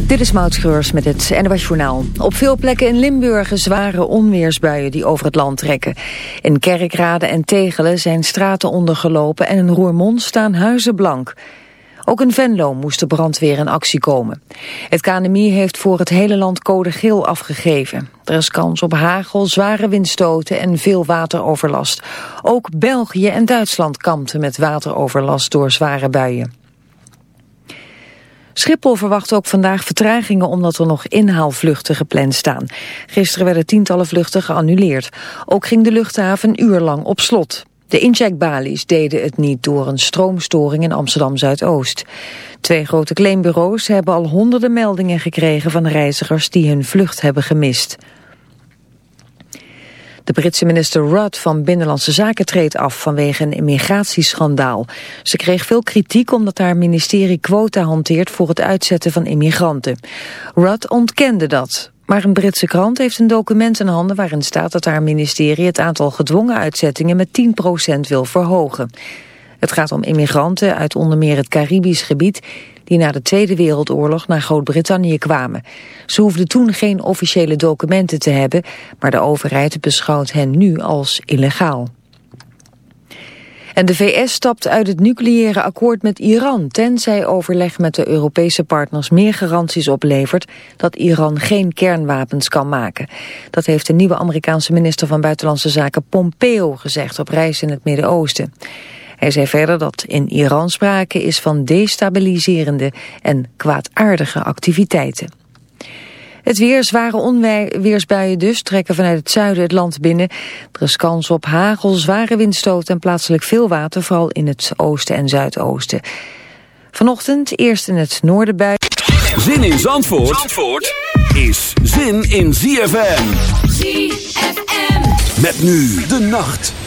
Dit is Maud Schreurs met het NWS Journaal. Op veel plekken in Limburg zware onweersbuien die over het land trekken. In Kerkrade en Tegelen zijn straten ondergelopen en in Roermond staan huizen blank. Ook in Venlo moest de brandweer in actie komen. Het KNMI heeft voor het hele land code geel afgegeven. Er is kans op hagel, zware windstoten en veel wateroverlast. Ook België en Duitsland kampten met wateroverlast door zware buien. Schiphol verwacht ook vandaag vertragingen omdat er nog inhaalvluchten gepland staan. Gisteren werden tientallen vluchten geannuleerd. Ook ging de luchthaven een uur lang op slot. De incheckbalies deden het niet door een stroomstoring in Amsterdam-Zuidoost. Twee grote claimbureaus hebben al honderden meldingen gekregen van reizigers die hun vlucht hebben gemist. De Britse minister Rudd van Binnenlandse Zaken treedt af vanwege een immigratieschandaal. Ze kreeg veel kritiek omdat haar ministerie quota hanteert voor het uitzetten van immigranten. Rudd ontkende dat. Maar een Britse krant heeft een document in handen waarin staat dat haar ministerie het aantal gedwongen uitzettingen met 10% wil verhogen. Het gaat om immigranten uit onder meer het Caribisch gebied die na de Tweede Wereldoorlog naar Groot-Brittannië kwamen. Ze hoefden toen geen officiële documenten te hebben, maar de overheid beschouwt hen nu als illegaal. En de VS stapt uit het nucleaire akkoord met Iran... tenzij overleg met de Europese partners meer garanties oplevert... dat Iran geen kernwapens kan maken. Dat heeft de nieuwe Amerikaanse minister van Buitenlandse Zaken Pompeo gezegd... op reis in het Midden-Oosten. Hij zei verder dat in Iran sprake is van destabiliserende en kwaadaardige activiteiten. Het weer, zware onweersbuien dus, trekken vanuit het zuiden het land binnen. Er is kans op hagel, zware windstoten en plaatselijk veel water, vooral in het oosten en zuidoosten. Vanochtend eerst in het noorden bui. Zin in Zandvoort, Zandvoort is zin in ZFM. ZFM. Met nu de nacht.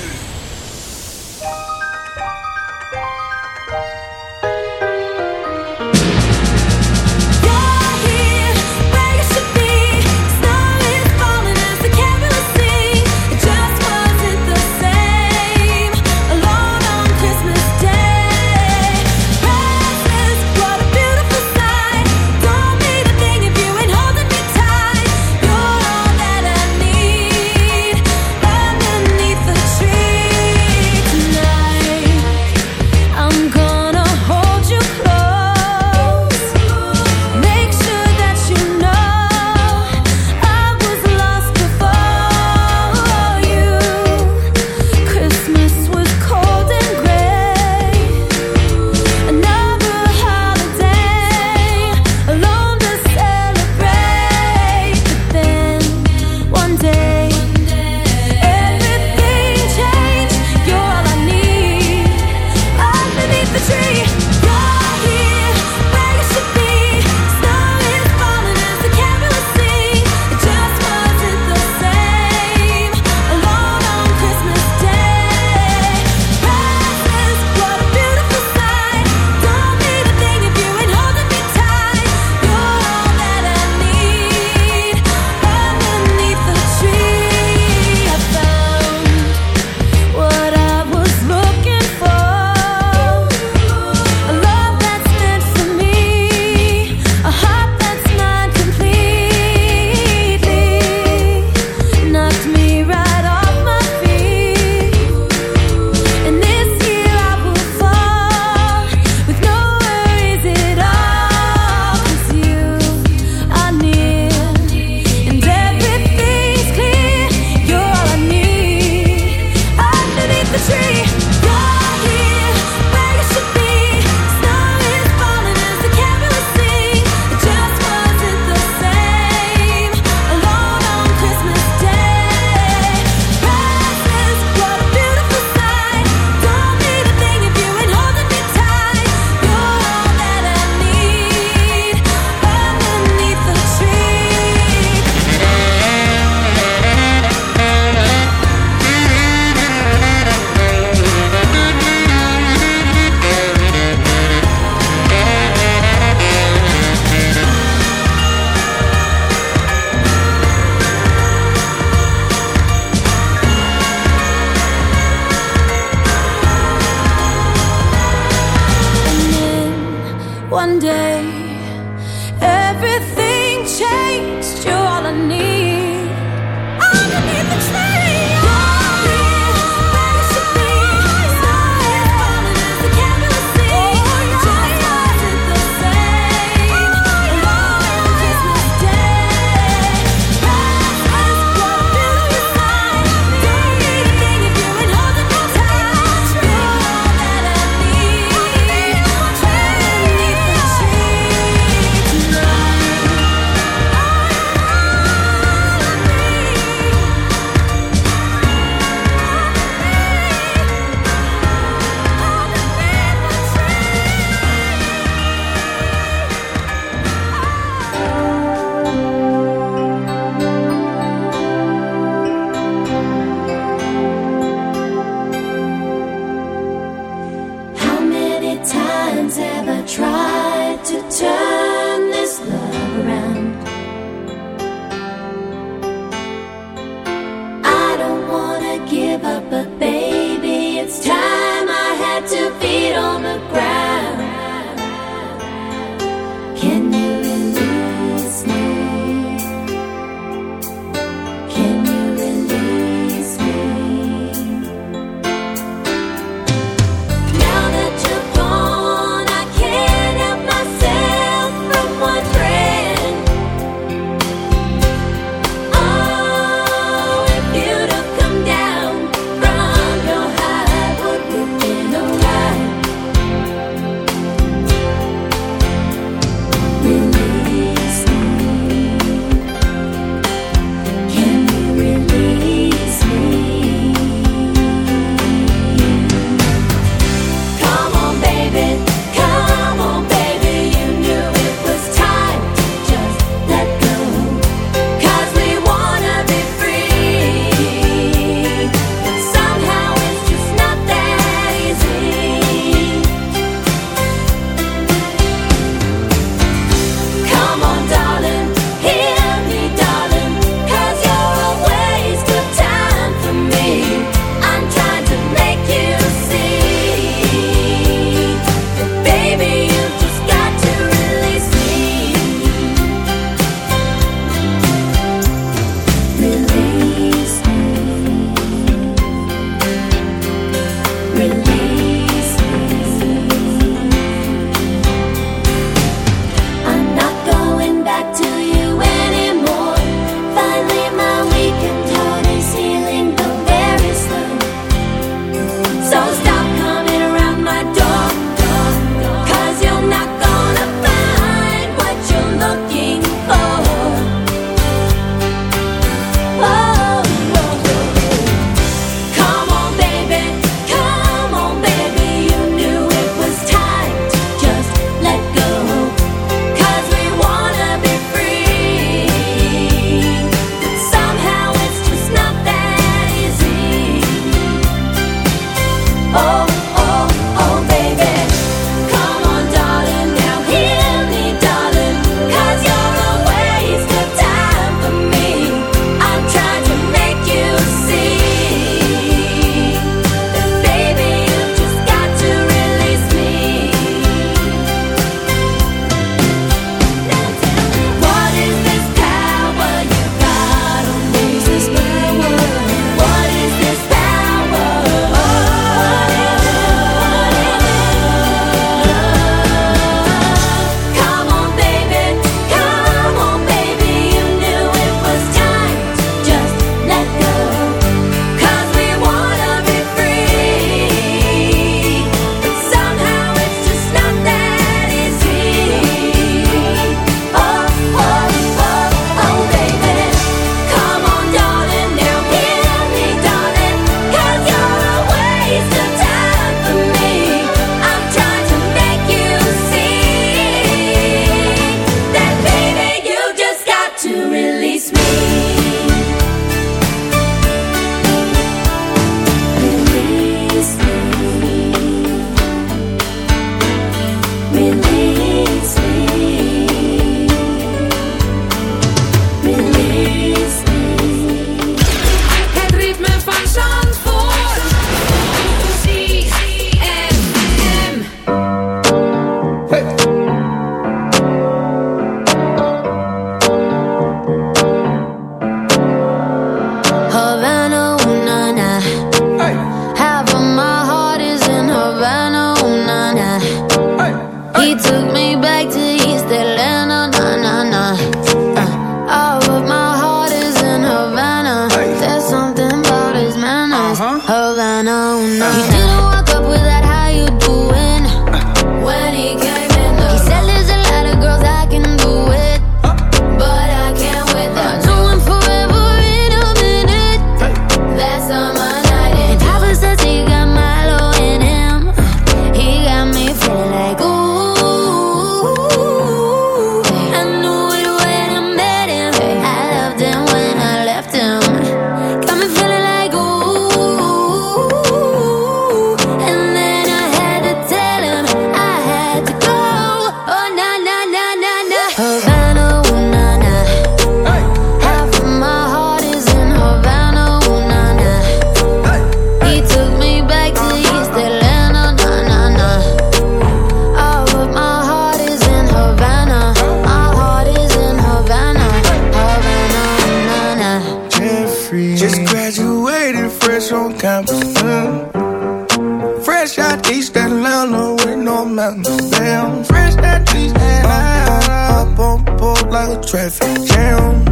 Campus. Mm. Fresh out East Atlanta with no mountains. Damn, fresh out East Atlanta. Up on board like a traffic jam.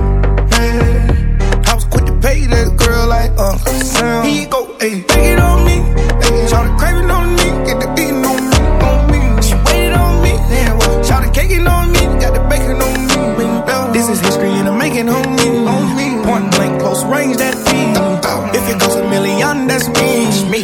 Man, I was quick to pay that girl like Uncle Sam. He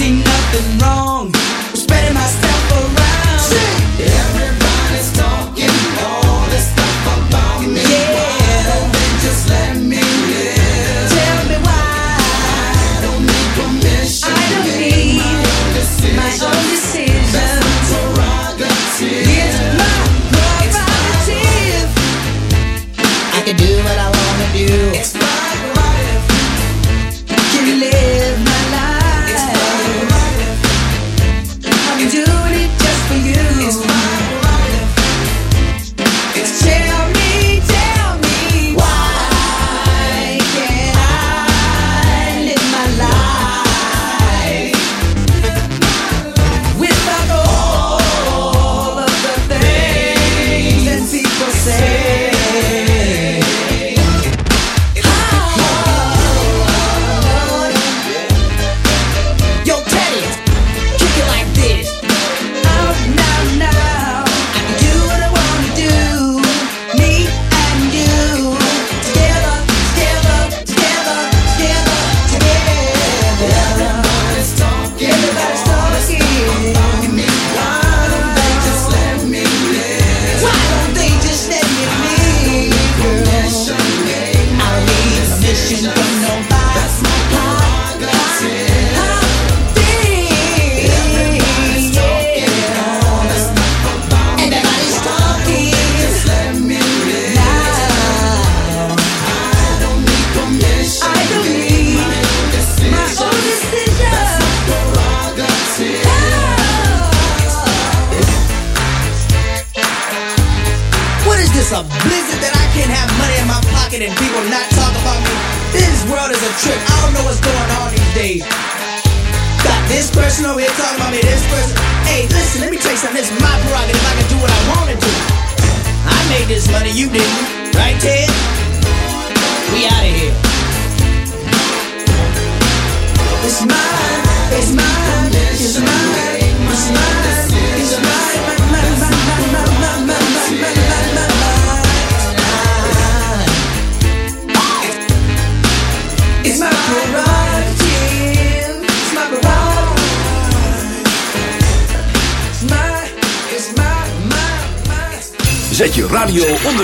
See nothing wrong spreading myself around. Everybody's talking all this stuff about me. Why don't they just let me live? Tell me why. I don't need permission. I don't need my own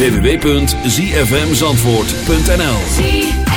www.zfmzandvoort.nl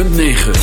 106.9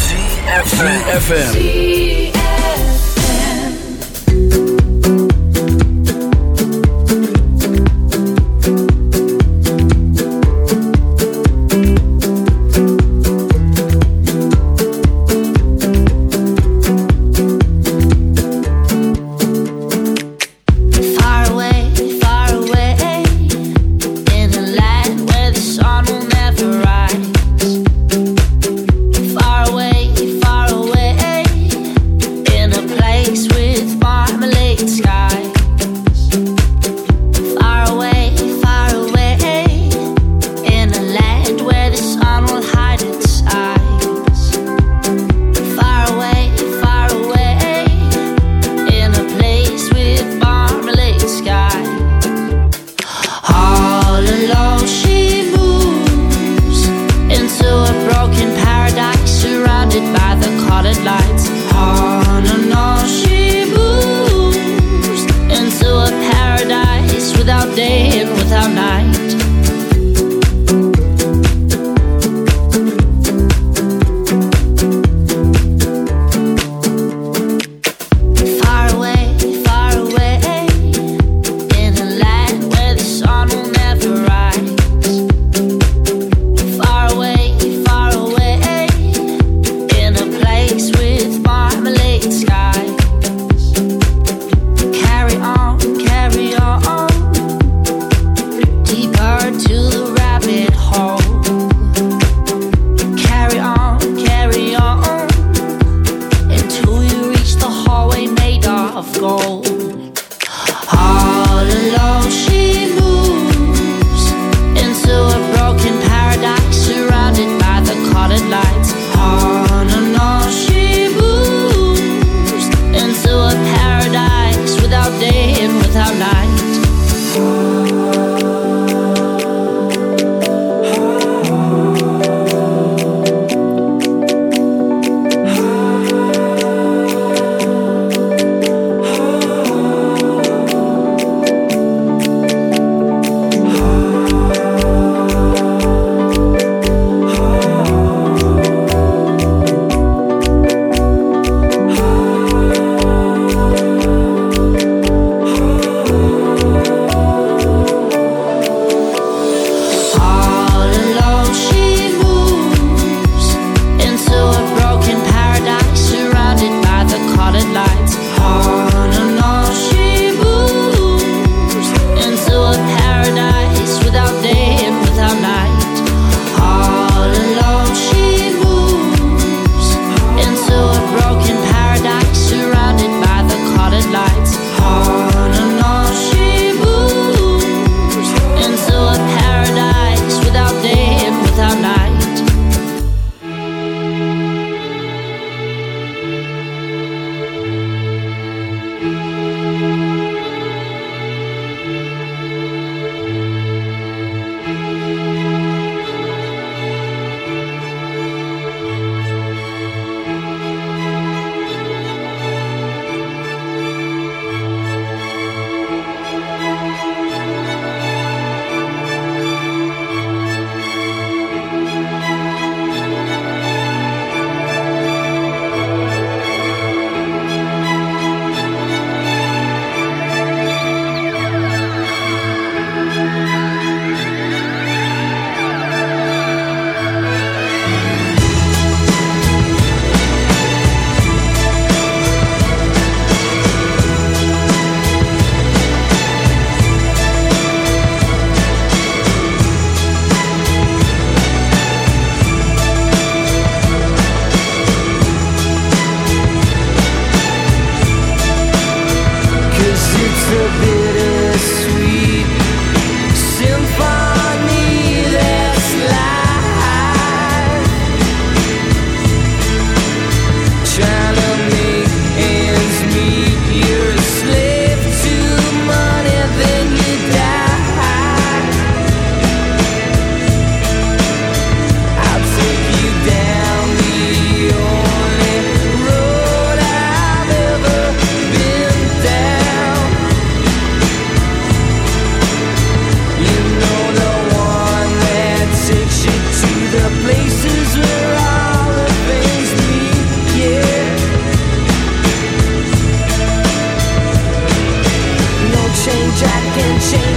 can change.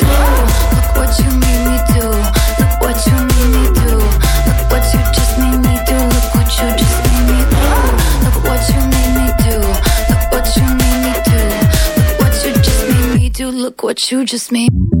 you just made.